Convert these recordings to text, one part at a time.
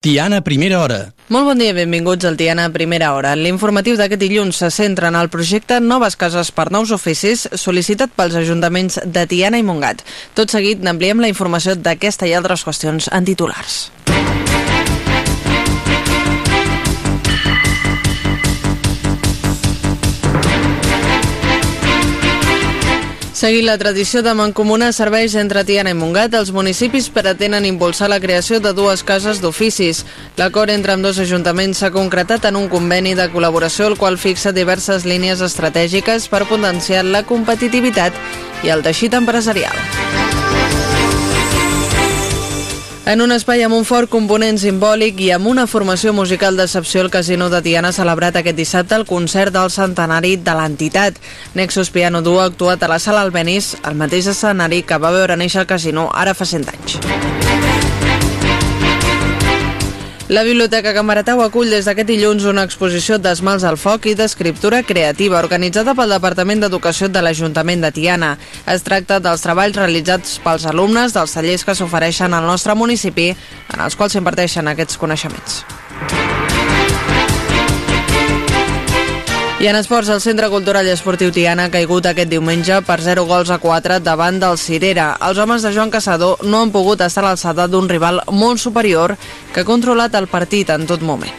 Tiana, primera hora. Molt bon dia, benvinguts al Tiana Primera Hora. L'informatiu d'aquest dilluns se centra en el projecte Noves Cases per Nous Oficis sol·licitat pels ajuntaments de Tiana i Montgat. Tot seguit n'ampliem la informació d'aquesta i altres qüestions en titulars. Seguint la tradició de mancomunar serveis entre Tiana i Montgat, els municipis pretenen impulsar la creació de dues cases d'oficis. L'acord entre amb dos ajuntaments s'ha concretat en un conveni de col·laboració el qual fixa diverses línies estratègiques per potenciar la competitivitat i el teixit empresarial. En un espai amb un fort component simbòlic i amb una formació musical d'excepció, el Casino de Tiana ha celebrat aquest dissabte el concert del centenari de l'entitat. Nexus Piano Duo ha actuat a la sala Albenís, el mateix escenari que va veure néixer el casino ara fa 100 anys. La Biblioteca Camaratau acull des d'aquest dilluns una exposició d'esmals al foc i d'escriptura creativa organitzada pel Departament d'Educació de l'Ajuntament de Tiana. Es tracta dels treballs realitzats pels alumnes dels tallers que s'ofereixen al nostre municipi en els quals s'imparteixen aquests coneixements. I en esports, el Centre Cultural i Esportiu Tiana ha caigut aquest diumenge per 0 gols a 4 davant del Cirera. Els homes de Joan Caçador no han pogut estar a l'alçada d'un rival molt superior que ha controlat el partit en tot moment.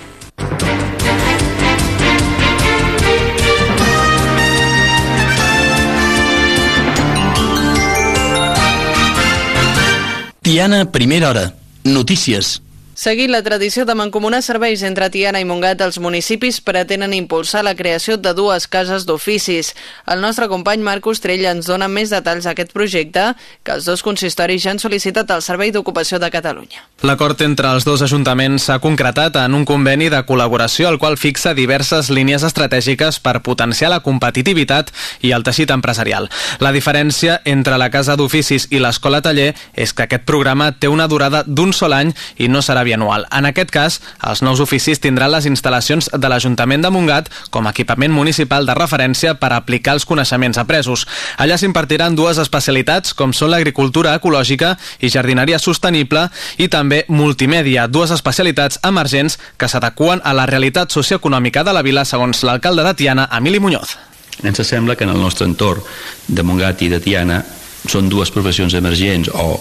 Tiana, primera hora. Notícies. Seguint la tradició de mancomunar serveis entre Tiana i Montgat, els municipis pretenen impulsar la creació de dues cases d'oficis. El nostre company Marc Ostrell ens dona més detalls d'aquest projecte que els dos consistoris ja han sol·licitat al Servei d'Ocupació de Catalunya. L'acord entre els dos ajuntaments s'ha concretat en un conveni de col·laboració el qual fixa diverses línies estratègiques per potenciar la competitivitat i el teixit empresarial. La diferència entre la casa d'oficis i l'escola taller és que aquest programa té una durada d'un sol any i no serà bianual. En aquest cas, els nous oficis tindran les instal·lacions de l'Ajuntament de Montgat com a equipament municipal de referència per aplicar els coneixements apresos. Allà s'impartiran dues especialitats com són l'agricultura ecològica i jardineria sostenible i també multimèdia, dues especialitats emergents que s'adequen a la realitat socioeconòmica de la vila segons l'alcalde de Tiana, Emili Muñoz. Ens sembla que en el nostre entorn de Montgat i de Tiana són dues professions emergents o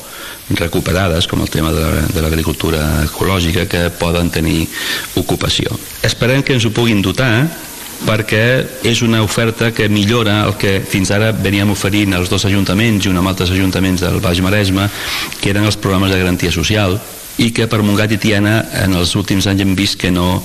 recuperades, com el tema de l'agricultura ecològica, que poden tenir ocupació. Esperem que ens ho puguin dotar perquè és una oferta que millora el que fins ara veníem oferint als dos ajuntaments i un amb altres ajuntaments del Baix Maresme, que eren els programes de garantia social, i que per Montgat i Tiana en els últims anys hem vist que no,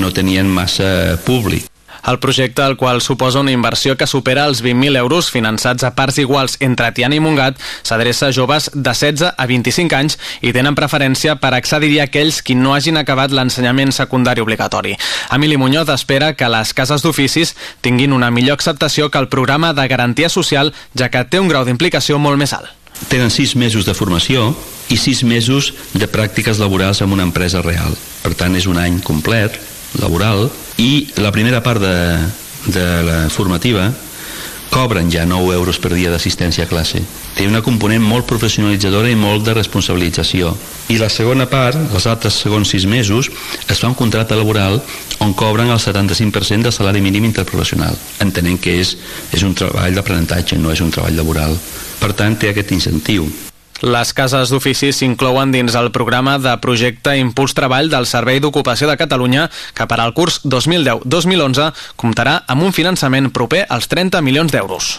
no tenien massa públic. El projecte, el qual suposa una inversió que supera els 20.000 euros finançats a parts iguals entre Tiana i Montgat, s'adreça a joves de 16 a 25 anys i tenen preferència per accedir a aquells qui no hagin acabat l'ensenyament secundari obligatori. Emili Muñoz espera que les cases d'oficis tinguin una millor acceptació que el programa de garantia social, ja que té un grau d'implicació molt més alt. Tenen sis mesos de formació i sis mesos de pràctiques laborals en una empresa real. Per tant, és un any complet, laboral, i la primera part de, de la formativa cobren ja 9 euros per dia d'assistència a classe. Té una component molt professionalitzadora i molt de responsabilització. I la segona part, els altres segons 6 mesos, es fa un contracte laboral on cobren el 75% del salari mínim interprofessional, entenent que és, és un treball d'aprenentatge, no és un treball laboral. Per tant, té aquest incentiu. Les cases d'oficis s'inclouen dins el programa de projecte Impuls Treball del Servei d'Ocupació de Catalunya que per al curs 2010-2011 comptarà amb un finançament proper als 30 milions d'euros.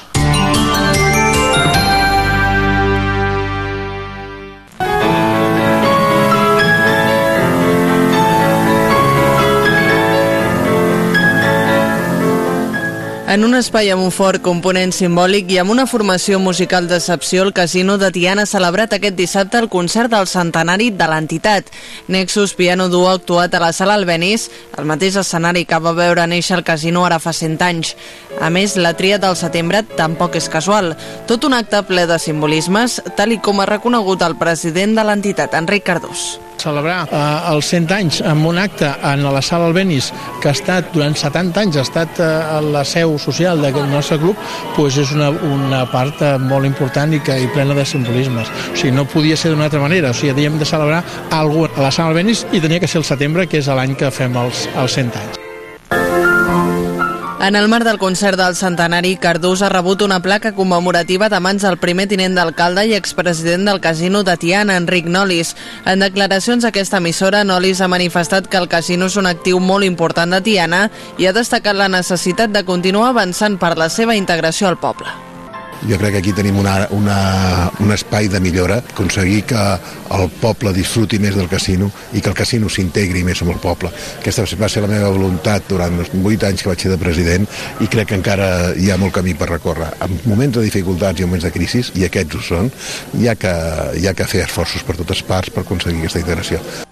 En un espai amb un fort component simbòlic i amb una formació musical d'excepció, el Casino de Tiana ha celebrat aquest dissabte el concert del centenari de l'entitat. Nexus Piano Duo ha actuat a la sala Albenís, el mateix escenari que va veure néixer el casino ara fa 100 anys. A més, la tria del setembre tampoc és casual. Tot un acte ple de simbolismes, tal i com ha reconegut el president de l'entitat, Enric Cardós. Celebrar eh, els 100 anys amb un acte en la sala Albenis que ha estat durant 70 anys ha estat eh, la seu social d'aquest nostre club pues és una, una part eh, molt important i, que, i plena de simbolismes. O sigui, no podia ser d'una altra manera. O sigui, havíem de celebrar alguna a la sala Albenis i tenia que ser el setembre que és l'any que fem els, els 100 anys en el marc del concert del centenari, Cardús ha rebut una placa commemorativa de mans del primer tinent d'alcalde i expresident del casino de Tiana, Enric Nolis. En declaracions a aquesta emissora, Nolis ha manifestat que el casino és un actiu molt important de Tiana i ha destacat la necessitat de continuar avançant per la seva integració al poble. Jo crec que aquí tenim una, una, un espai de millora, aconseguir que el poble disfruti més del casino i que el casino s'integri més amb el poble. Aquesta va ser la meva voluntat durant els 8 anys que vaig ser de president i crec que encara hi ha molt camí per recórrer. En moments de dificultats i moments de crisi, i aquests ho són, hi ha que, hi ha que fer esforços per totes parts per aconseguir aquesta integració.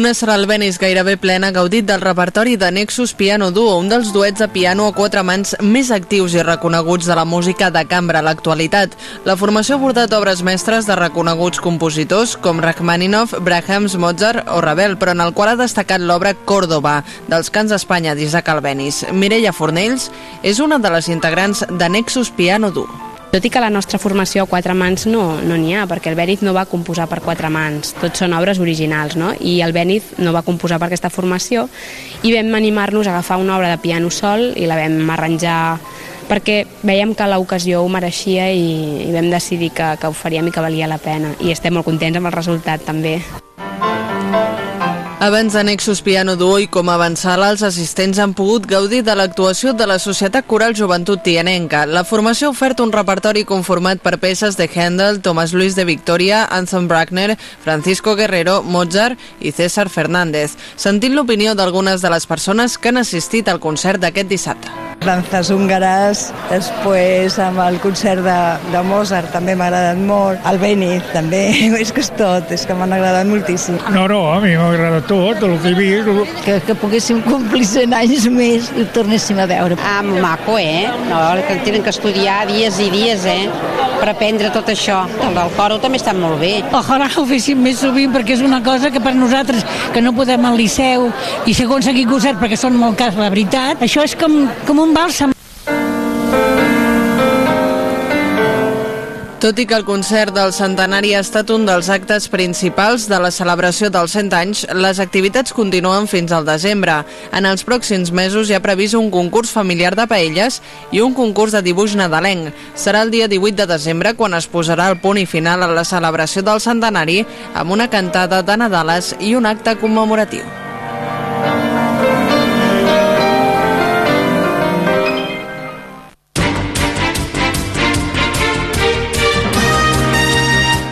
Una sala Albenis gairebé plena gaudit del repertori de Nexus Piano Duo, un dels duets de piano a quatre mans més actius i reconeguts de la música de cambra a l'actualitat. La formació ha abordat obres mestres de reconeguts compositors com Rachmaninoff, Brahms, Mozart o Ravel, però en el qual ha destacat l'obra Córdoba, dels Cants d'Espanya d'Isaac Albenis. Mireia Fornells és una de les integrants de Nexus Piano Duo. Tot i que la nostra formació a quatre mans no n'hi no ha, perquè el Bèniz no va composar per quatre mans, tots són obres originals, no? i el Bèniz no va composar per aquesta formació, i vam animar-nos a agafar una obra de piano sol i la vam arranjar perquè veiem que l'ocasió ho mereixia i, i vam decidir que, que ho faríem i que valia la pena. I estem molt contents amb el resultat també. Abans de Nexus Piano Duo i com a sala, els assistents han pogut gaudir de l'actuació de la Societat Coral Joventut Tianenca. La formació ha ofert un repertori conformat per peces de Handel, Tomás Luis de Victoria, Anton Bruckner, Francisco Guerrero, Mozart i César Fernández. Sentint l'opinió d'algunes de les persones que han assistit al concert d'aquest dissabte. Danzas húngares, després amb el concert de, de Mozart també m'ha agradat molt, el Benit també, és que és tot, és que m'han agradat moltíssim. No, no, a mi m'ha agradat tot, el que he vist. Que, que poguéssim complir 100 anys més i ho tornéssim a veure. Ah, maco, eh? No, que tenen que estudiar dies i dies, eh? Per aprendre tot això. El del coro també està molt bé. Ojalà ho féssim més sovint perquè és una cosa que per nosaltres, que no podem al liceu i segons a quin concert, perquè són molt cars, la veritat, això és com, com un un bàlsam. Tot i que el concert del centenari ha estat un dels actes principals de la celebració dels 100 anys, les activitats continuen fins al desembre. En els pròxims mesos hi ha previst un concurs familiar de paelles i un concurs de dibuix nadalenc. Serà el dia 18 de desembre quan es posarà el punt i final a la celebració del centenari amb una cantada de Nadales i un acte commemoratiu.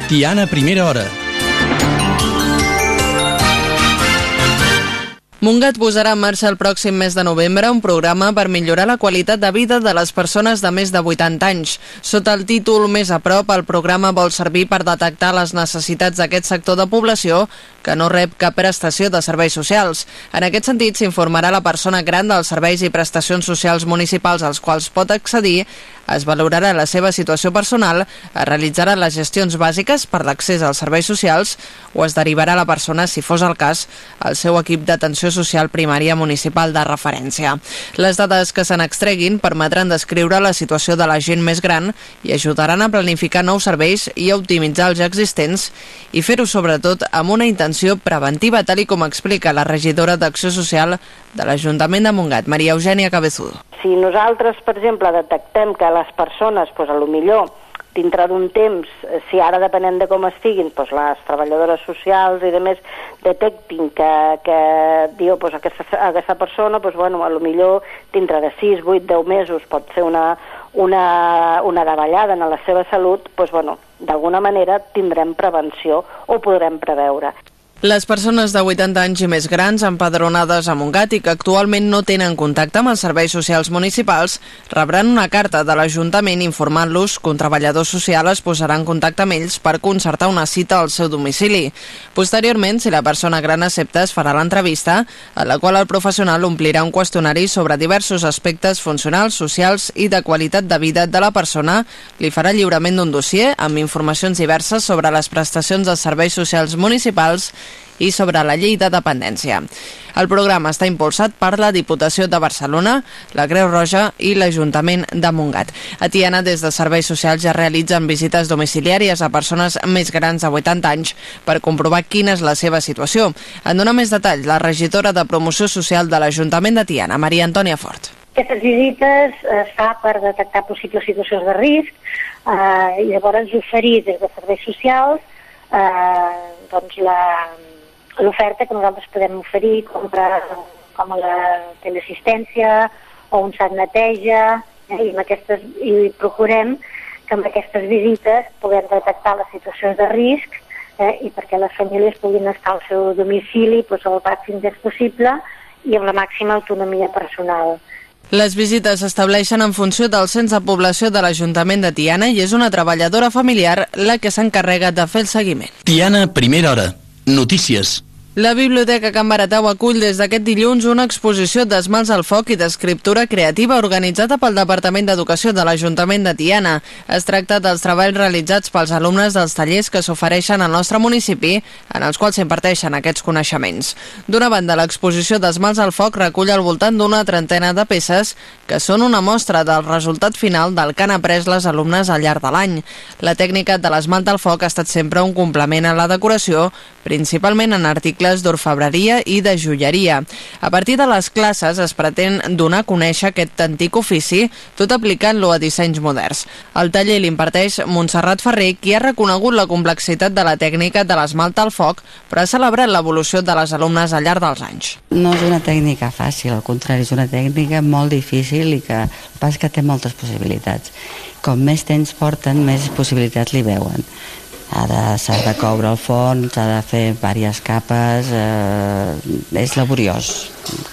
Tiana Primera Hora. Mungat posarà en marxa el pròxim mes de novembre un programa per millorar la qualitat de vida de les persones de més de 80 anys. Sota el títol Més a prop, el programa vol servir per detectar les necessitats d'aquest sector de població que no rep cap prestació de serveis socials. En aquest sentit, s'informarà la persona gran dels serveis i prestacions socials municipals als quals pot accedir, es valorarà la seva situació personal, es realitzaran les gestions bàsiques per l'accés als serveis socials o es derivarà la persona, si fos el cas, al seu equip d'atenció social primària municipal de referència. Les dades que se n'extreguin permetran descriure la situació de la gent més gran i ajudaran a planificar nous serveis i a optimitzar els existents i fer-ho sobretot amb una intenció preventiva, tal i com explica la regidora d'Acció Social de l'Ajuntament de Montgat, Maria Eugènia Cabezudo. Si nosaltres, per exemple, detectem que les persones, doncs, a lo millor, dintre d'un temps, eh, si ara depenent de com estiguin, doncs les treballadores socials i demés detectin que, que diu, doncs aquesta, aquesta persona, doncs, bueno, a lo millor dintre de 6, 8, 10 mesos pot fer una, una, una davallada en la seva salut, doncs, bueno, d'alguna manera tindrem prevenció o podrem preveure. Les persones de 80 anys i més grans empadronades a Montgat i que actualment no tenen contacte amb els serveis socials municipals rebran una carta de l'Ajuntament informant-los que un treballador social es posarà en contacte amb ells per concertar una cita al seu domicili. Posteriorment, si la persona gran accepta, es farà l'entrevista, a la qual el professional omplirà un qüestionari sobre diversos aspectes funcionals, socials i de qualitat de vida de la persona, li farà lliurament d'un dossier amb informacions diverses sobre les prestacions dels serveis socials municipals i sobre la llei de dependència. El programa està impulsat per la Diputació de Barcelona, la Creu Roja i l'Ajuntament de Montgat. A Tiana, des de Serveis Socials, ja realitzen visites domiciliàries a persones més grans de 80 anys per comprovar quina és la seva situació. En dona més detalls la regidora de Promoció Social de l'Ajuntament de Tiana, Maria Antònia Fort. Aquestes visites es fa per detectar possibles situacions de risc eh, i llavors oferir des de serveis socials eh, doncs la, l'oferta que nosaltres podem oferir com, per, com la teleassistència o un sac neteja eh, i, amb aquestes, i procurem que amb aquestes visites puguem detectar les situacions de risc eh, i perquè les famílies puguin estar al seu domicili doncs, el màxim temps possible i amb la màxima autonomia personal. Les visites s'estableixen en funció del cens de població de l'Ajuntament de Tiana i és una treballadora familiar la que s'encarrega de fer el seguiment. Tiana, primera hora. Notícies. La Biblioteca Can Baratau acull des d'aquest dilluns una exposició d'esmals al foc i d'escriptura creativa organitzada pel Departament d'Educació de l'Ajuntament de Tiana. Es tracta dels treballs realitzats pels alumnes dels tallers que s'ofereixen al nostre municipi, en els quals s'imparteixen aquests coneixements. D'una banda, l'exposició d'esmals al foc recull al voltant d'una trentena de peces que són una mostra del resultat final del que han après les alumnes al llarg de l'any. La tècnica de l'esmalt al foc ha estat sempre un complement a la decoració, principalment en articles articles d'orfebreria i de joieria. A partir de les classes es pretén donar a conèixer aquest antic ofici, tot aplicant-lo a dissenys moderns. El taller l'imparteix Montserrat Ferrer, qui ha reconegut la complexitat de la tècnica de l'esmalt al foc, però ha celebrat l'evolució de les alumnes al llarg dels anys. No és una tècnica fàcil, al contrari, és una tècnica molt difícil i que pas que té moltes possibilitats. Com més temps porten, més possibilitats li veuen ha de, s'ha de coure el fons, s'ha de fer diverses capes, eh, és laboriós.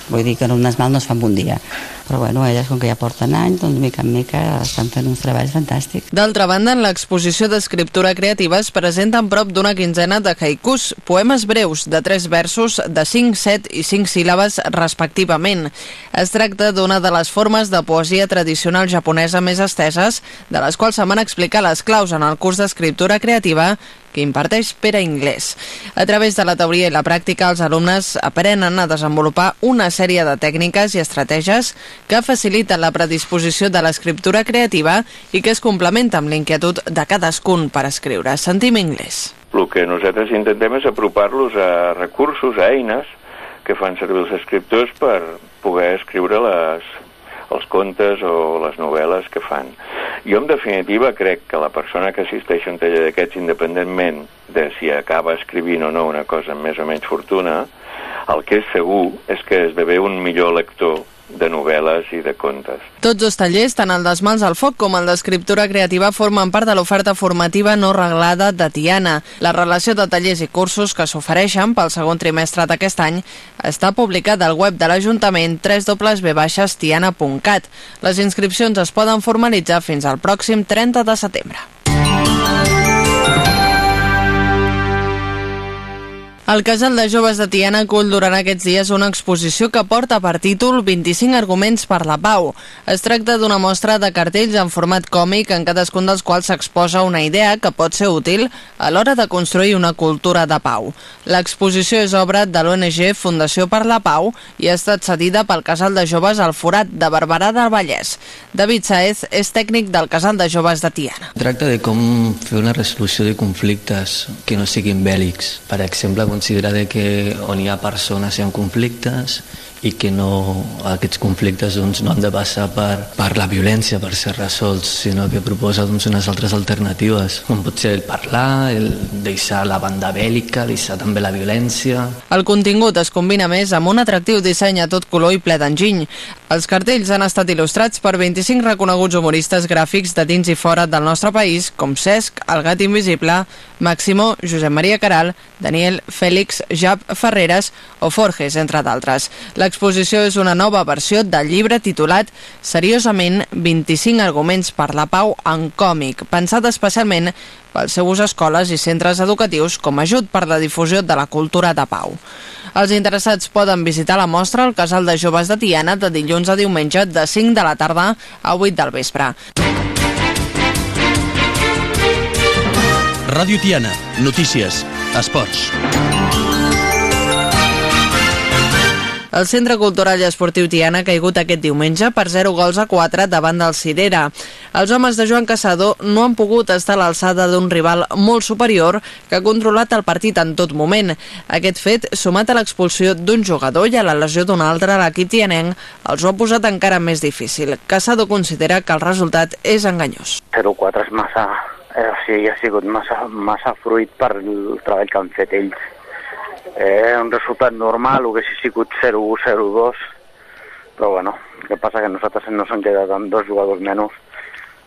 Vull dir que un esmalt no es fa en un dia però bueno, elles com que ja porten anys, doncs mica en mica estan fent uns treballs fantàstics. D'altra banda, en l'exposició d'escriptura creativa es presenten prop d'una quinzena de haikus, poemes breus de tres versos de 5, 7 i 5 síl·labes respectivament. Es tracta d'una de les formes de poesia tradicional japonesa més esteses, de les quals se van explicar les claus en el curs d'escriptura creativa que imparteix Pere Inglés. A través de la teoria i la pràctica, els alumnes aprenen a desenvolupar una sèrie de tècniques i estratègies que faciliten la predisposició de l'escriptura creativa i que es complementa amb l'inquietud de cadascun per escriure. Sentim Inglés. El que nosaltres intentem és apropar-los a recursos, a eines que fan servir els escriptors per poder escriure les, els contes o les novel·les que fan. Jo, en definitiva, crec que la persona que assisteix a un taller d'aquests, independentment de si acaba escrivint o no una cosa amb més o menys fortuna, el que és segur és que esdevé un millor lector de novel·les i de contes. Tots els tallers, tant el d'esmals al foc com el d'escriptura creativa, formen part de l'oferta formativa no reglada de Tiana. La relació de tallers i cursos que s'ofereixen pel segon trimestre d'aquest any està publicat al web de l'Ajuntament www.tiana.cat. Les inscripcions es poden formalitzar fins al pròxim 30 de setembre. El Casal de Joves de Tiana acull durant aquests dies una exposició que porta per títol 25 arguments per la pau. Es tracta d'una mostra de cartells en format còmic en cadascun dels quals s'exposa una idea que pot ser útil a l'hora de construir una cultura de pau. L'exposició és obra de l'ONG Fundació per la Pau i ha estat cedida pel Casal de Joves al Forat de Barberà del Vallès. David Saez és tècnic del Casal de Joves de Tiana. Tracta de com fer una resolució de conflictes que no siguin bèl·lics. Per exemple, considera de que on hi ha persones en conflictes i que no, aquests conflictes doncs, no han de passar per, per la violència per ser resolts, sinó que proposa doncs, unes altres alternatives, com pot ser el parlar, el deixar la banda bèl·lica, deixar també la violència. El contingut es combina més amb un atractiu disseny a tot color i ple d'enginy. Els cartells han estat il·lustrats per 25 reconeguts humoristes gràfics de dins i fora del nostre país, com Cesc, El Gat Invisible, Máximo, Josep Maria Caral, Daniel, Fèlix, Jap Ferreres o Forges, entre d'altres. L'exposició és una nova versió del llibre titulat Seriosament 25 arguments per la pau en còmic, pensat especialment pels seus escoles i centres educatius com a ajut per la difusió de la cultura de pau. Els interessats poden visitar la mostra al Casal de Joves de Tiana de dilluns a diumenge de 5 de la tarda a 8 del vespre. Ràdio Tiana, notícies, esports. El Centre Cultural i Esportiu Tiana ha caigut aquest diumenge per 0 gols a 4 davant del Sidera. Els homes de Joan Casado no han pogut estar a l'alçada d'un rival molt superior que ha controlat el partit en tot moment. Aquest fet, sumat a l'expulsió d'un jugador i a la lesió d'un altre a l'equip tianenc, els ho ha posat encara més difícil. Casado considera que el resultat és enganyós. 0-4 és massa, eh, o sigui, ha sigut massa, massa fruit per el treball que han fet ells eh, un resultat normal, hagués sigut 0-1, 0-2, però bueno, el que passa que nosaltres no s'han quedat amb dos jugadors menys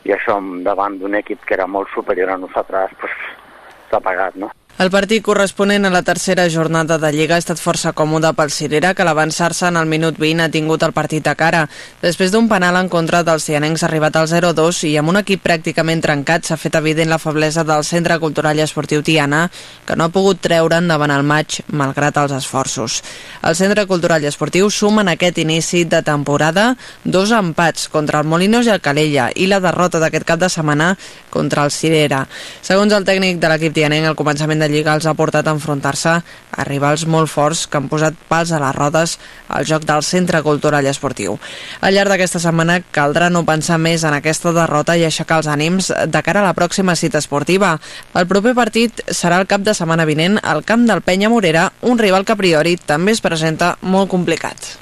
i això davant d'un equip que era molt superior a nosaltres s'ha pues, pagat, no? El partit corresponent a la tercera jornada de Lliga ha estat força còmode pel Cirera, que l'avançar-se en el minut 20 ha tingut el partit a cara. Després d'un penal en contra dels cianencs arribat al 0-2 i amb un equip pràcticament trencat s'ha fet evident la feblesa del Centre Cultural i Esportiu Tiana, que no ha pogut treure endavant el maig malgrat els esforços. El Centre Cultural i Esportiu suma en aquest inici de temporada dos empats contra el Molinos i el Calella i la derrota d'aquest cap de setmana contra el Cirera. Segons el tècnic de l'equip tianenc, el començament de Lliga els ha portat a enfrontar-se a rivals molt forts que han posat pals a les rodes al joc del Centre Cultural i Esportiu. Al llarg d'aquesta setmana caldrà no pensar més en aquesta derrota i aixecar els ànims de cara a la pròxima cita esportiva. El proper partit serà el cap de setmana vinent al camp del Penya Morera, un rival que a priori també es presenta molt complicat.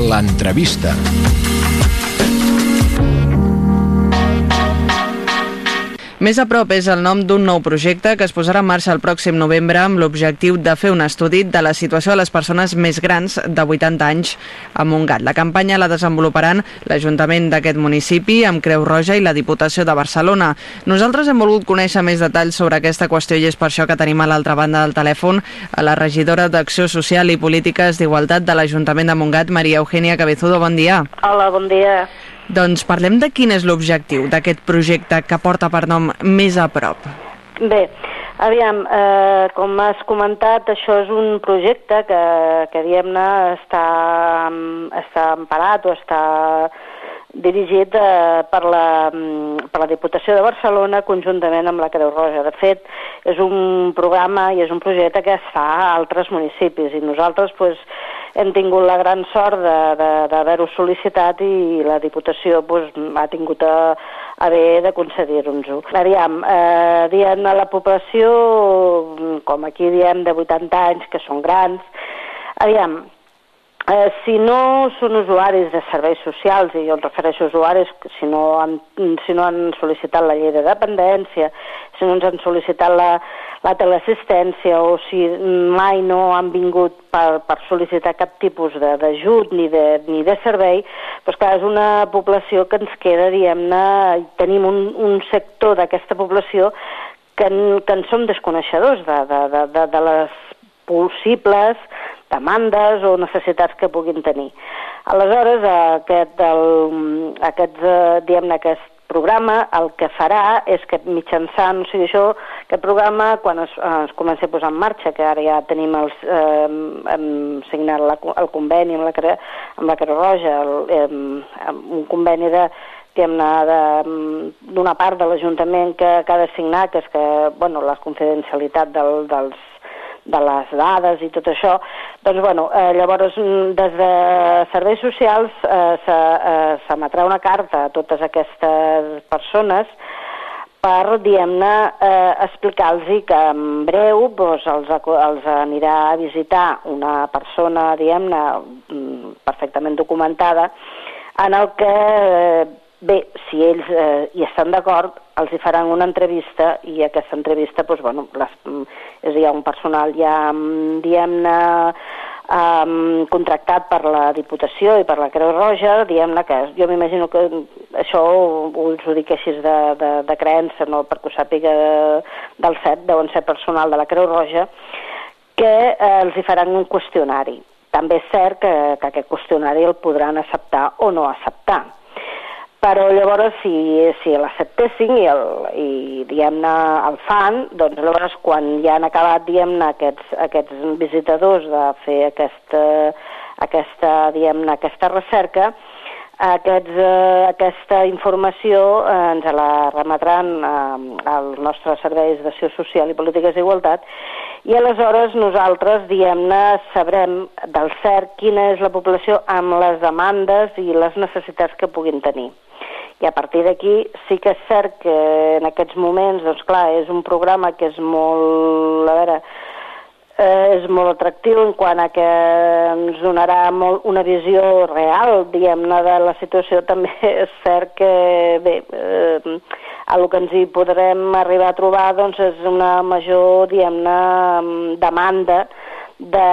L'entrevista. Més a prop és el nom d'un nou projecte que es posarà en marxa el pròxim novembre amb l'objectiu de fer un estudi de la situació de les persones més grans de 80 anys a Montgat. La campanya la desenvoluparan l'Ajuntament d'aquest municipi amb Creu Roja i la Diputació de Barcelona. Nosaltres hem volgut conèixer més detalls sobre aquesta qüestió i és per això que tenim a l'altra banda del telèfon a la regidora d'Acció Social i Polítiques d'Igualtat de l'Ajuntament de Montgat, Maria Eugènia Cabezudo. Bon dia. Hola, bon dia. Doncs parlem de quin és l'objectiu d'aquest projecte que porta per nom Més a prop. Bé, aviam, eh, com has comentat, això és un projecte que, que diguem-ne, està, està emparat o està dirigit eh, per, la, per la Diputació de Barcelona conjuntament amb la Creu Roja. De fet, és un programa i és un projecte que es fa a altres municipis i nosaltres pues, hem tingut la gran sort d'haver-ho sol·licitat i la Diputació pues, ha tingut a, a bé de concedir-nos-ho. Aviam, eh, dient a la població, com aquí diem, de 80 anys, que són grans, aviam, Eh, si no són usuaris de serveis socials, i jo em refereixo a usuaris si no han, si no han sol·licitat la llei de dependència, si no ens han sol·licitat la, la teleassistència o si mai no han vingut per, per sol·licitar cap tipus d'ajut ni, de, ni de servei, doncs clar, és una població que ens queda, diguem-ne, tenim un, un sector d'aquesta població que, que en som desconeixedors de, de, de, de, de les possibles demandes o necessitats que puguin tenir. Aleshores, aquest, el, aquest, eh, diguem aquest programa el que farà és que mitjançant, o sigui, això, aquest programa, quan es, es comenci a posar en marxa, que ara ja tenim els, eh, hem signat la, el conveni amb la, amb la Creu Roja, el, eh, un conveni de d'una part de l'Ajuntament que, que ha de signar, que és que, bueno, la confidencialitat del, dels de les dades i tot això, doncs bueno, eh, llavors mm, des de serveis socials eh, s'emetrà eh, una carta a totes aquestes persones per, diguem-ne, eh, explicar-los que en breu doncs, els, els anirà a visitar una persona, diguem-ne, mm, perfectament documentada, en el que, eh, bé, si ells eh, hi estan d'acord, els hi faran una entrevista i aquesta entrevista, doncs, bueno, les, mm, és ja un personal ja, mm, diguem-ne, um, contractat per la Diputació i per la Creu Roja, diguem-ne que jo m'imagino que això us ho dic així de, de, de creença, no perquè ho sàpiga del CEP, deuen ser personal de la Creu Roja, que eh, els hi faran un qüestionari. També és cert que, que aquest qüestionari el podran acceptar o no acceptar. Però llavors, si, si l'acceptessin i, el, i diguem-ne, el fan, doncs llavors quan ja han acabat, diguem-ne, aquests, aquests visitadors de fer aquesta, aquesta diguem-ne, aquesta recerca, aquests, eh, aquesta informació eh, ens la remetran eh, als nostres serveis d'acció social i polítiques d'igualtat i aleshores nosaltres, diguem-ne, sabrem del cert quina és la població amb les demandes i les necessitats que puguin tenir. I a partir d'aquí sí que és cert que en aquests moments, doncs clar, és un programa que és molt, a veure, eh, és molt atractiu en quant a que ens donarà molt una visió real, diguem-ne, de la situació. També és cert que, bé, eh, el que ens hi podrem arribar a trobar doncs, és una major, diguem-ne, demanda de,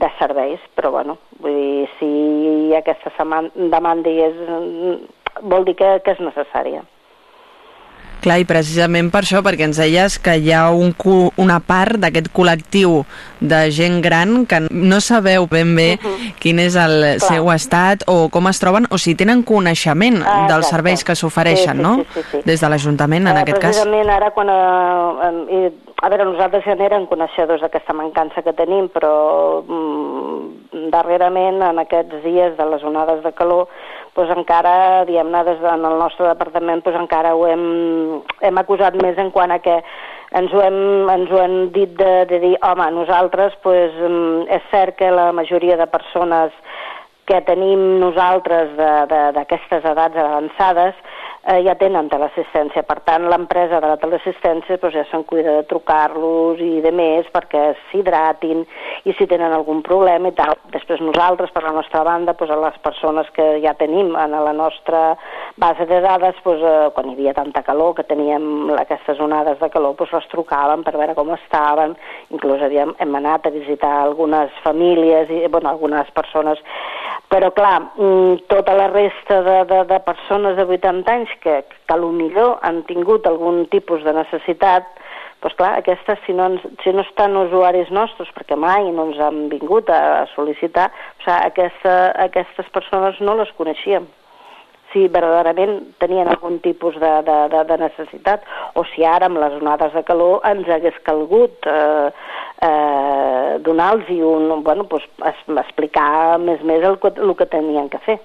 de serveis, però bueno, vull dir, si aquesta demanda és, vol dir que, que és necessària. Clar, i precisament per això, perquè ens deies que hi ha un, una part d'aquest col·lectiu de gent gran que no sabeu ben bé uh -huh. quin és el Clar. seu estat o com es troben, o si tenen coneixement Ah, dels exacte. serveis que s'ofereixen, Sí, sí, no? sí, sí, sí. Des de l'Ajuntament, en Eh, aquest cas. Precisament ara quan... Eh, eh, a veure, nosaltres ja n'érem coneixedors d'aquesta mancança que tenim, però mm, darrerament, en aquests dies de les onades de calor, doncs encara, diguem-ne, des del nostre departament, doncs encara ho hem, hem acusat més en quant a que ens ho hem, ens ho hem dit de, de dir, home, nosaltres, doncs, és cert que la majoria de persones que tenim nosaltres d'aquestes edats avançades eh, ja tenen teleassistència. Per tant, l'empresa de la teleassistència doncs, ja se'n cuida de trucar-los i de més perquè s'hidratin i si tenen algun problema i tal. Després nosaltres, per la nostra banda, doncs, a les persones que ja tenim en la nostra base de dades, doncs, eh, quan hi havia tanta calor, que teníem aquestes onades de calor, doncs les trucàvem per veure com estaven. Inclús havíem, hem anat a visitar algunes famílies i bueno, algunes persones però clar, mm, tota la resta de, de, de persones de 80 anys que, que millor han tingut algun tipus de necessitat, doncs clar, aquestes si no, ens, si no estan usuaris nostres, perquè mai no ens han vingut a, a sol·licitar, o sigui, aquesta, aquestes persones no les coneixíem si verdaderament tenien algun tipus de, de, de, de necessitat o si ara amb les onades de calor ens hagués calgut eh, eh, donar-los un, bueno, pues, es, explicar més més el, el que tenien que fer.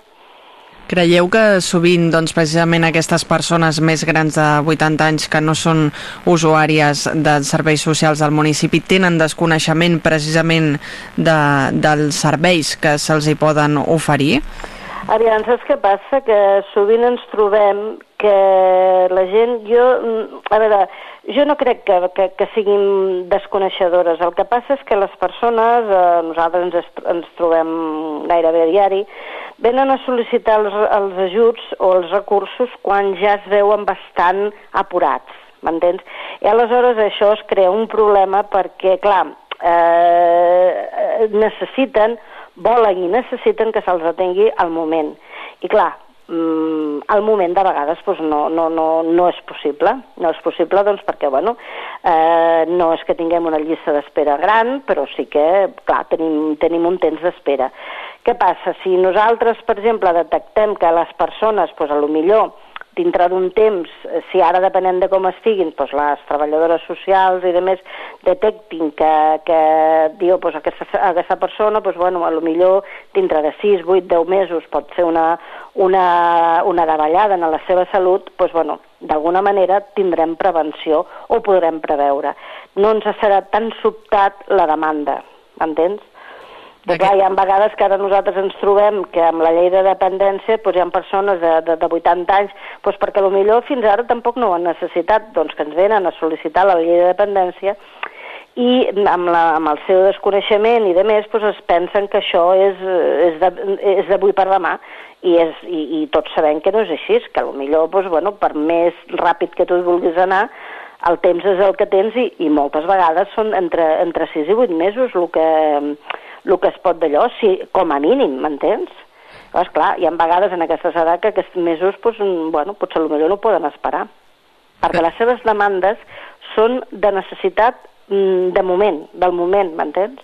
Creieu que sovint, doncs, precisament aquestes persones més grans de 80 anys que no són usuàries de serveis socials del municipi tenen desconeixement precisament de, dels serveis que se'ls hi poden oferir? Aviam, saps què passa? Que sovint ens trobem que la gent, jo, a veure, jo no crec que, que, que siguin desconeixedores. El que passa és que les persones, eh, nosaltres ens, ens trobem gairebé a diari, venen a sol·licitar els, els ajuts o els recursos quan ja es veuen bastant apurats, m'entens? I aleshores això es crea un problema perquè, clar, eh, necessiten, volen i necessiten que se'ls atengui al moment. I clar, mm, al moment de vegades doncs no, no, no, no és possible. No és possible doncs, perquè bueno, eh, no és que tinguem una llista d'espera gran, però sí que clar, tenim, tenim un temps d'espera. Què passa? Si nosaltres, per exemple, detectem que les persones, doncs, a lo millor dintre d'un temps, eh, si ara depenent de com estiguin, doncs les treballadores socials i de més detectin que, que diu, doncs aquesta, aquesta persona, doncs bueno, a lo millor dintre de 6, 8, 10 mesos pot ser una, una, una davallada en la seva salut, doncs bueno, d'alguna manera tindrem prevenció o podrem preveure. No ens serà tan sobtat la demanda, entens? Però clar, hi ha vegades que ara nosaltres ens trobem que amb la llei de dependència doncs, hi ha persones de, de, de 80 anys doncs perquè millor fins ara tampoc no ho han necessitat, doncs que ens venen a sol·licitar la llei de dependència i amb, la, amb el seu desconeixement i de més doncs es pensen que això és, és d'avui per demà i, és, i, i tots sabem que no és així, que millor doncs, bueno, per més ràpid que tu vulguis anar el temps és el que tens i, i moltes vegades són entre, entre 6 i 8 mesos el que, el que es pot d'allò, si, com a mínim, m'entens? Llavors, clar, hi ha vegades en aquestes edats que aquests mesos, doncs, bueno, potser potser no poden esperar, perquè les seves demandes són de necessitat mm, de moment, del moment, m'entens?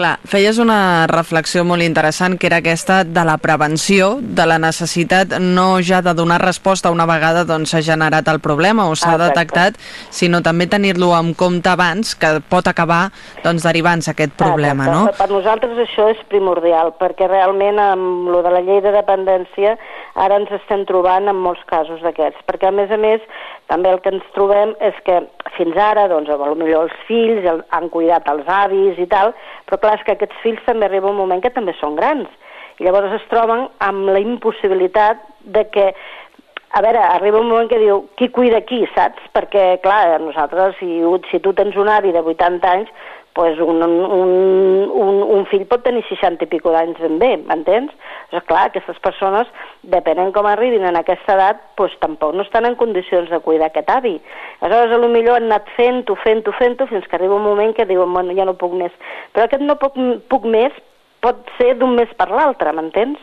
Clar, feies una reflexió molt interessant que era aquesta de la prevenció, de la necessitat no ja de donar resposta una vegada doncs, s'ha doncs, generat el problema o s'ha detectat, sinó també tenir-lo en compte abans, que pot acabar doncs, derivant-se aquest problema, Exacte. no? Per nosaltres això és primordial, perquè realment amb lo de la llei de dependència ara ens estem trobant en molts casos d'aquests, perquè a més a més també el que ens trobem és que fins ara, doncs, potser els fills han cuidat els avis i tal, però clar, és que aquests fills també arriba un moment que també són grans, i llavors es troben amb la impossibilitat de que a veure, arriba un moment que diu, qui cuida qui, saps? Perquè, clar, nosaltres, si, si tu tens un avi de 80 anys, pues un, un, un, un fill pot tenir 60 i pico d'anys ben bé, m'entens? Doncs clar, aquestes persones, depenent com arribin en aquesta edat, pues, tampoc no estan en condicions de cuidar aquest avi. Aleshores, a lo millor han anat fent-ho, fent-ho, fent-ho, fins que arriba un moment que diuen, bueno, ja no puc més. Però aquest no puc, puc més pot ser d'un mes per l'altre, m'entens?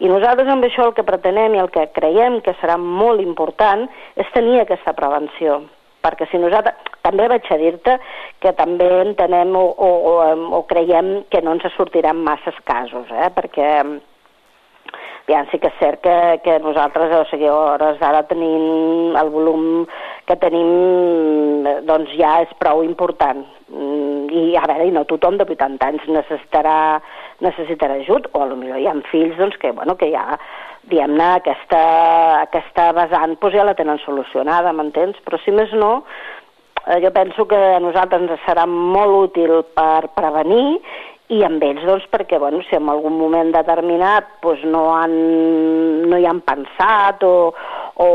I nosaltres amb això el que pretenem i el que creiem que serà molt important és tenir aquesta prevenció perquè si nosaltres, també vaig a dir-te que també entenem o, o, o, o creiem que no ens sortiran masses casos, eh? perquè ja, sí que és cert que, que nosaltres, o sigui, hores d'ara tenim el volum que tenim, doncs ja és prou important. Mm, I a veure, i no tothom de 80 anys necessitarà, necessitarà ajut, o potser hi ha fills doncs, que, bueno, que ja diguem-ne, aquesta, aquesta vessant doncs ja la tenen solucionada, m'entens? Però si més no, eh, jo penso que a nosaltres ens serà molt útil per prevenir i amb ells, doncs, perquè, bueno, si en algun moment determinat doncs, no, han, no hi han pensat o, o,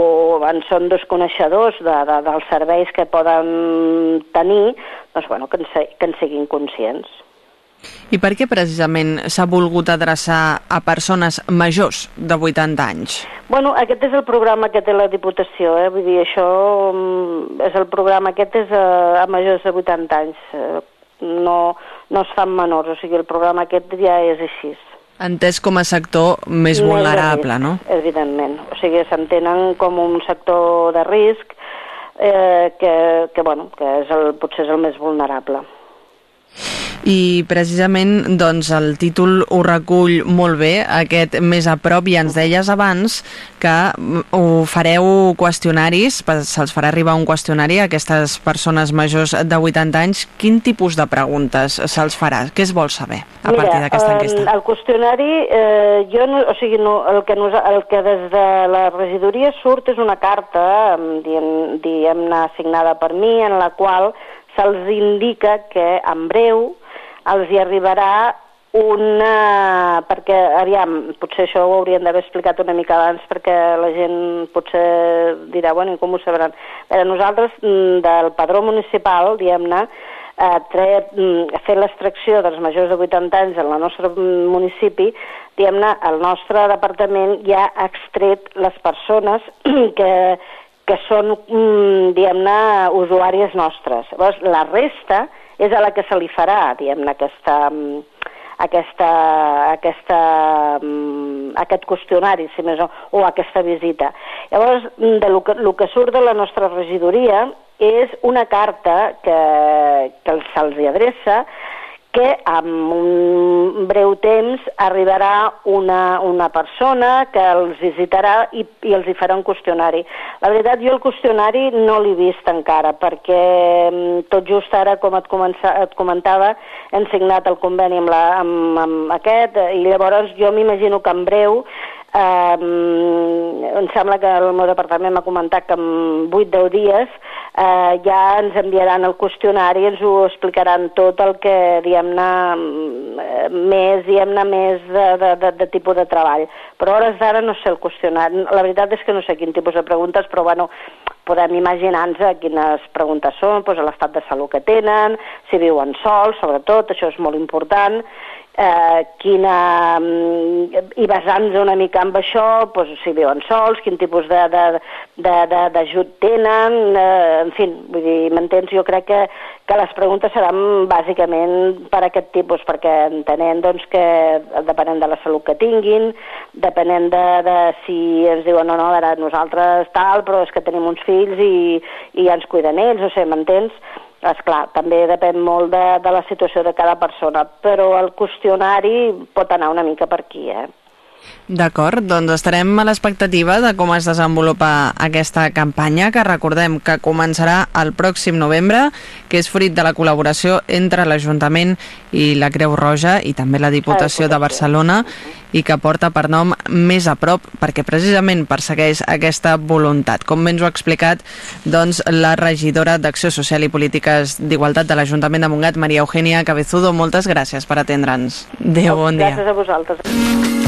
o en són desconeixedors de, de, dels serveis que poden tenir, doncs, bueno, que en, que en siguin conscients. I per què precisament s'ha volgut adreçar a persones majors de 80 anys? Bueno, aquest és el programa que té la Diputació, eh? vull dir, això mm, és el programa, aquest és a, a majors de 80 anys, eh, no, no es fan menors, o sigui, el programa aquest ja és així. Entès com a sector més vulnerable, no? Evidentment, o sigui, s'entenen com un sector de risc eh, que, que, bueno, que és el, potser és el més vulnerable i precisament doncs, el títol ho recull molt bé, aquest més a prop, i ens deies abans que ho fareu qüestionaris, se'ls farà arribar un qüestionari a aquestes persones majors de 80 anys. Quin tipus de preguntes se'ls farà? Què es vol saber a Mira, partir d'aquesta enquesta? El, qüestionari, eh, jo no, o sigui, no, el, que nos, el que des de la regidoria surt és una carta, diem, diem-ne signada per mi, en la qual se'ls indica que en breu els hi arribarà una... perquè, aviam, potser això ho haurien d'haver explicat una mica abans perquè la gent potser dirà, bueno, i com ho sabran? Veure, nosaltres mm, del padró municipal, diguem-ne, eh, mm, fer l'extracció dels majors de 80 anys en el nostre municipi, diguem-ne, el nostre departament ja ha extret les persones que, que són, mm, diguem-ne, usuàries nostres. Llavors, la resta és a la que se li farà, diguem-ne, aquesta, mm, aquesta, aquesta, mm, aquest qüestionari, si més o, o aquesta visita. Llavors, mm, de lo que, lo que surt de la nostra regidoria és una carta que, que se'ls adreça que en un breu temps arribarà una, una persona que els visitarà i, i els hi farà un qüestionari. La veritat, jo el qüestionari no l'he vist encara, perquè mm, tot just ara, com et, comença, et comentava, hem signat el conveni amb, la, amb, amb aquest, i llavors jo m'imagino que en breu Um, em sembla que el meu departament m'ha comentat que en 8-10 dies eh, ja ens enviaran el qüestionari i ens ho explicaran tot el que, diguem-ne, més, diguem-ne, més de, de, de, de tipus de treball. Però hores d'ara no sé el qüestionari. La veritat és que no sé quin tipus de preguntes, però bueno, podem imaginar-nos quines preguntes són, doncs l'estat de salut que tenen, si viuen sols, sobretot, això és molt important, eh, quina, mm, i basant-nos una mica en això, doncs, si viuen sols, quin tipus d'ajut tenen, eh, en fi, vull dir, m'entens? Jo crec que, que les preguntes seran bàsicament per aquest tipus, perquè entenent doncs, que depenent de la salut que tinguin, depenent de, de si ens diuen no, no, ara nosaltres tal, però és que tenim uns fills i, i ja ens cuiden ells, o sigui, m'entens? És clar, també depèn molt de, de la situació de cada persona, però el qüestionari pot anar una mica per aquí, eh? D'acord, doncs estarem a l'expectativa de com es desenvolupa aquesta campanya, que recordem que començarà el pròxim novembre, que és fruit de la col·laboració entre l'Ajuntament i la Creu Roja i també la Diputació de Barcelona i que porta per nom Més a prop, perquè precisament persegueix aquesta voluntat. Com ens ho ha explicat doncs, la regidora d'Acció Social i Polítiques d'Igualtat de l'Ajuntament de Montgat, Maria Eugènia Cabezudo, moltes gràcies per atendre'ns. Adéu, bon dia. Gràcies a vosaltres.